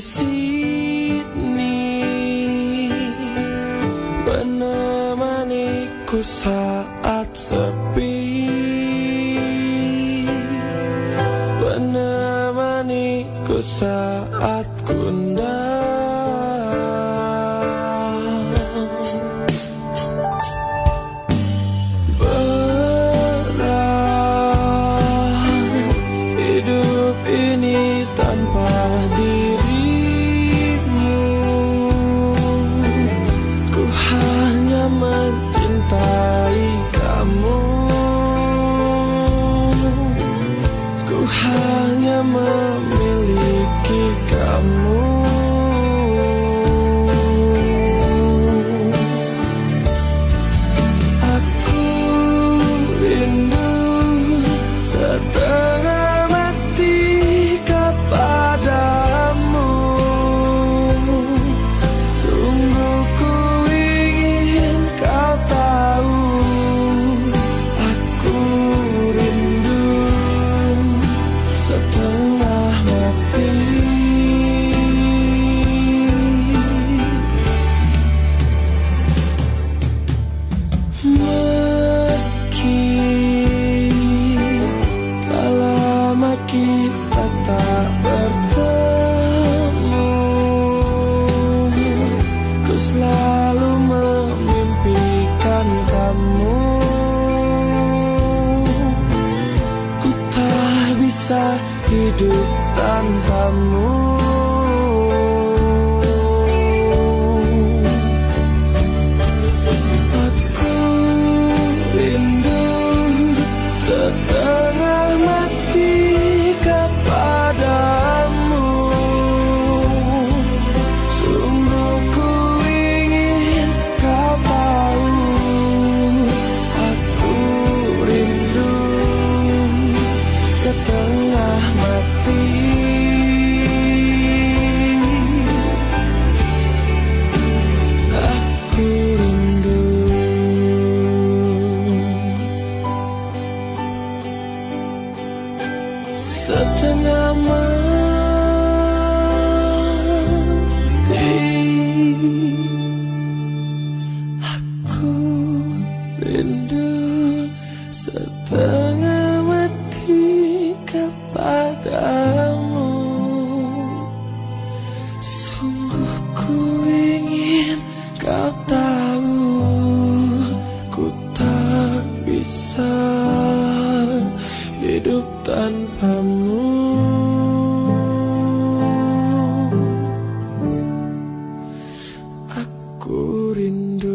sini. Menemaniku saat sepi. Menemaniku saat gundah hidup tanpamu setengah mati Aku rindu setengah tanpamu. Aku rindu